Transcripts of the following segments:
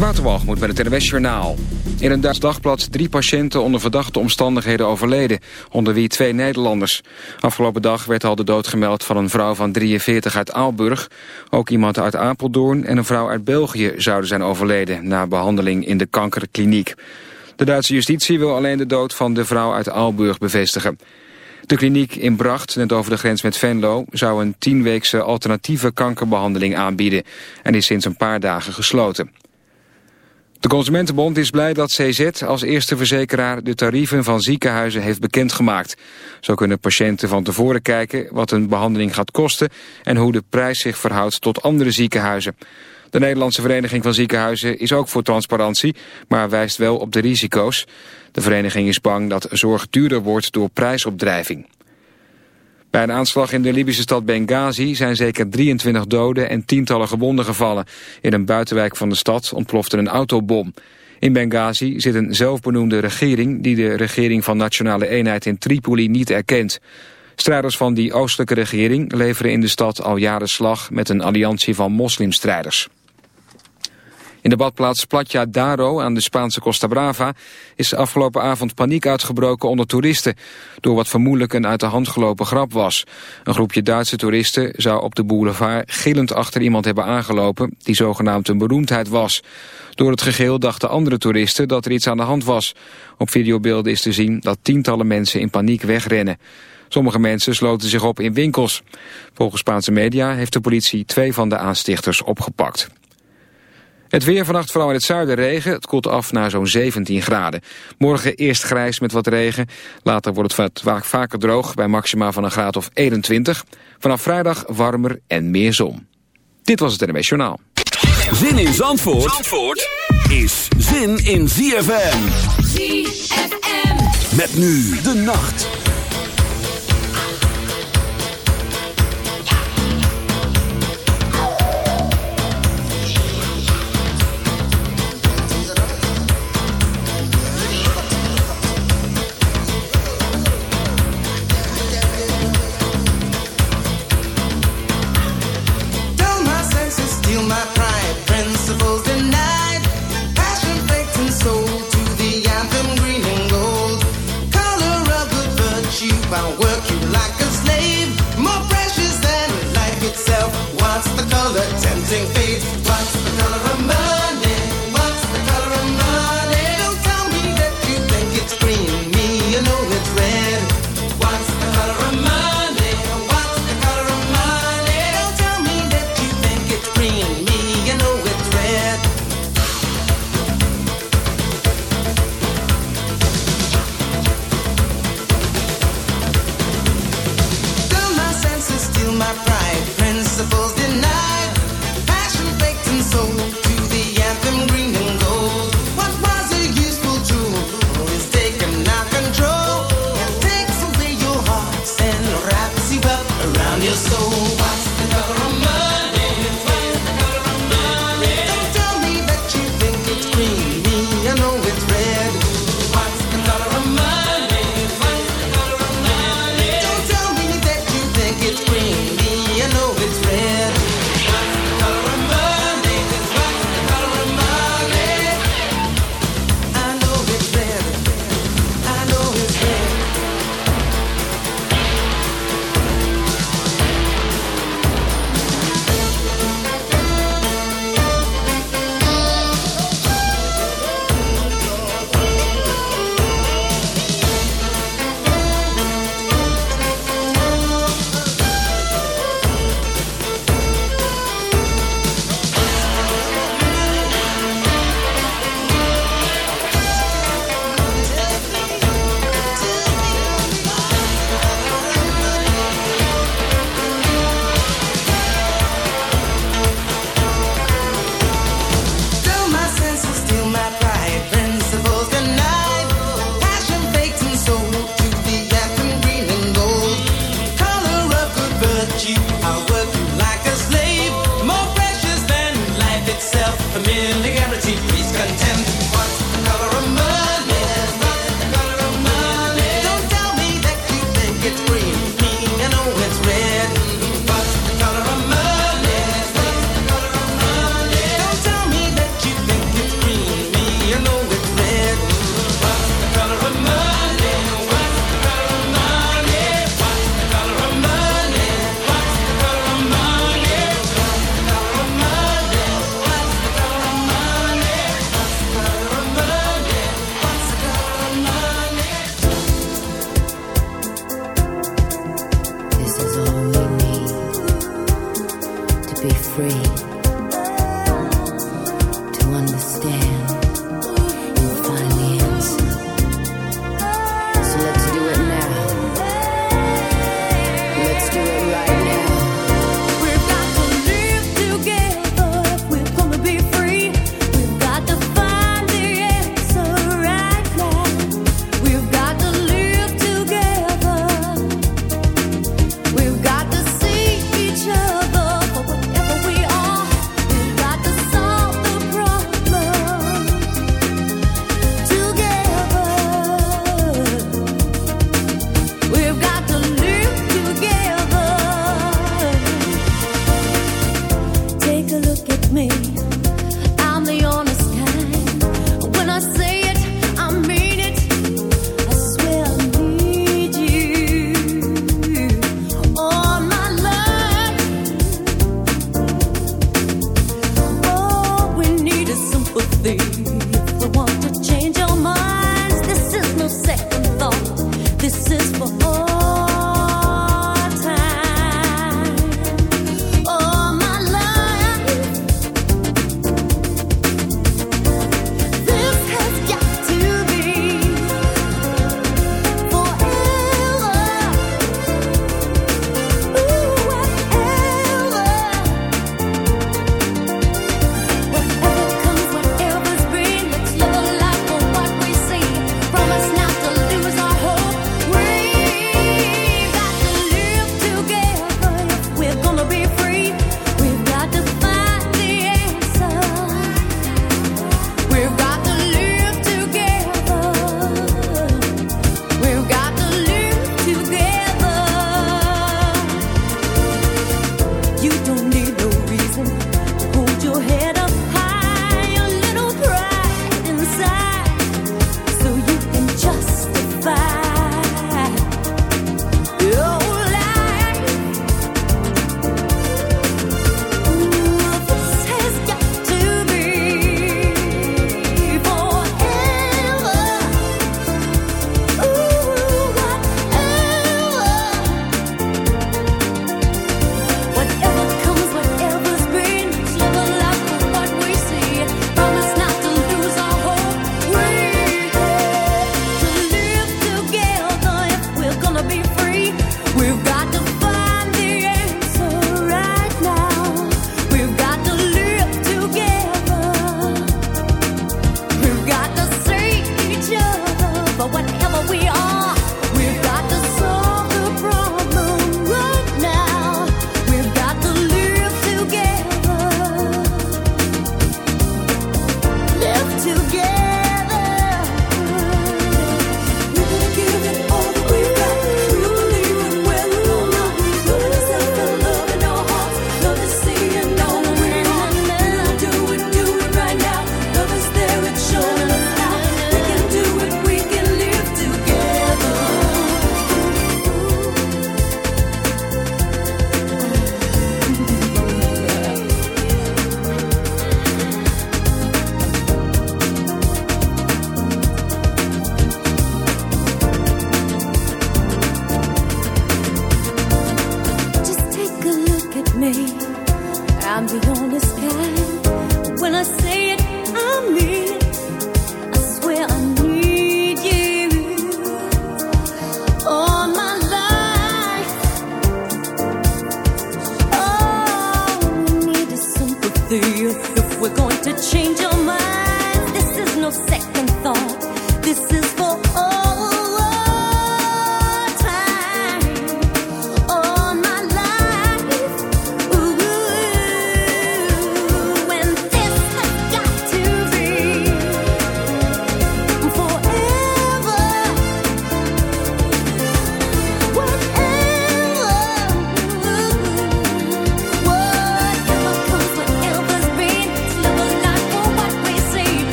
Waterwalgemoed met het NWS Journaal. In een Duits dagblad drie patiënten onder verdachte omstandigheden overleden, onder wie twee Nederlanders. Afgelopen dag werd al de dood gemeld van een vrouw van 43 uit Aalburg. Ook iemand uit Apeldoorn en een vrouw uit België zouden zijn overleden na behandeling in de kankerkliniek. De Duitse justitie wil alleen de dood van de vrouw uit Aalburg bevestigen. De kliniek in Bracht, net over de grens met Venlo, zou een tienweekse alternatieve kankerbehandeling aanbieden en is sinds een paar dagen gesloten. De Consumentenbond is blij dat CZ als eerste verzekeraar de tarieven van ziekenhuizen heeft bekendgemaakt. Zo kunnen patiënten van tevoren kijken wat een behandeling gaat kosten en hoe de prijs zich verhoudt tot andere ziekenhuizen. De Nederlandse Vereniging van Ziekenhuizen is ook voor transparantie, maar wijst wel op de risico's. De vereniging is bang dat zorg duurder wordt door prijsopdrijving. Bij een aanslag in de Libische stad Benghazi zijn zeker 23 doden en tientallen gewonden gevallen. In een buitenwijk van de stad ontplofte een autobom. In Benghazi zit een zelfbenoemde regering die de regering van Nationale Eenheid in Tripoli niet erkent. Strijders van die oostelijke regering leveren in de stad al jaren slag met een alliantie van moslimstrijders. In de badplaats Platja Daro aan de Spaanse Costa Brava is afgelopen avond paniek uitgebroken onder toeristen, door wat vermoedelijk een uit de hand gelopen grap was. Een groepje Duitse toeristen zou op de boulevard gillend achter iemand hebben aangelopen die zogenaamd een beroemdheid was. Door het gegil dachten andere toeristen dat er iets aan de hand was. Op videobeelden is te zien dat tientallen mensen in paniek wegrennen. Sommige mensen sloten zich op in winkels. Volgens Spaanse media heeft de politie twee van de aanstichters opgepakt. Het weer vannacht vooral in het zuiden regen. Het koelt af naar zo'n 17 graden. Morgen eerst grijs met wat regen. Later wordt het vaak vaker droog bij maxima van een graad of 21. Vanaf vrijdag warmer en meer zon. Dit was het NMS Journaal. Zin in Zandvoort, Zandvoort is zin in ZFM. ZFM. Met nu de nacht.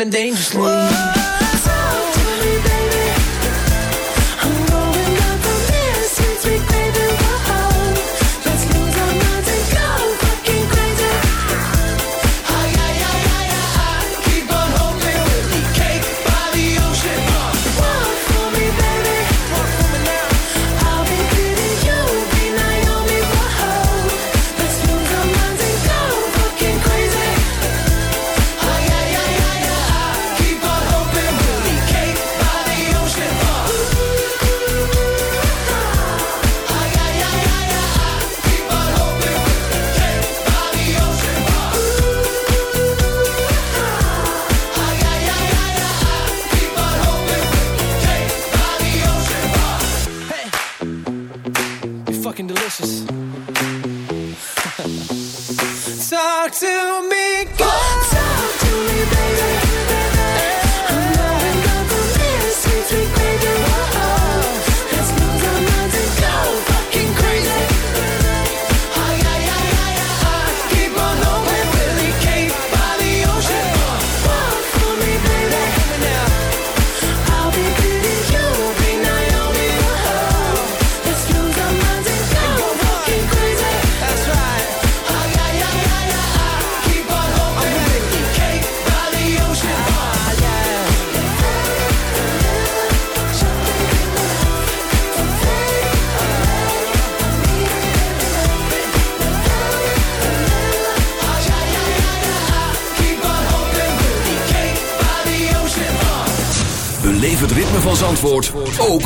living dangerously.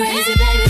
crazy, baby.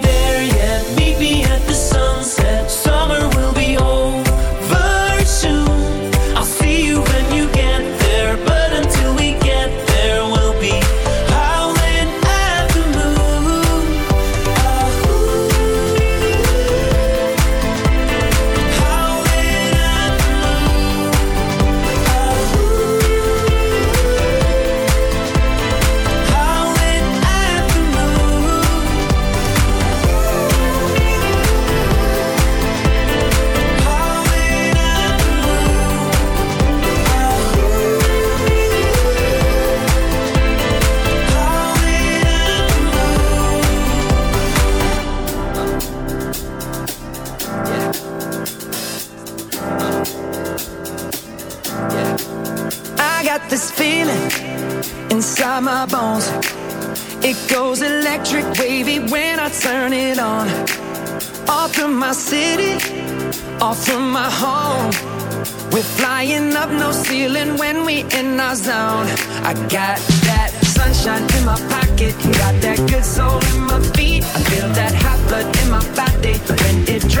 our zone. I got that sunshine in my pocket, got that good soul in my feet. I feel that hot blood in my body when it drops.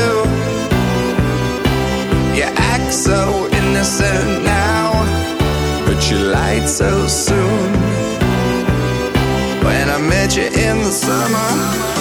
night so soon. When I met you in the summer.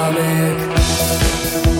comic.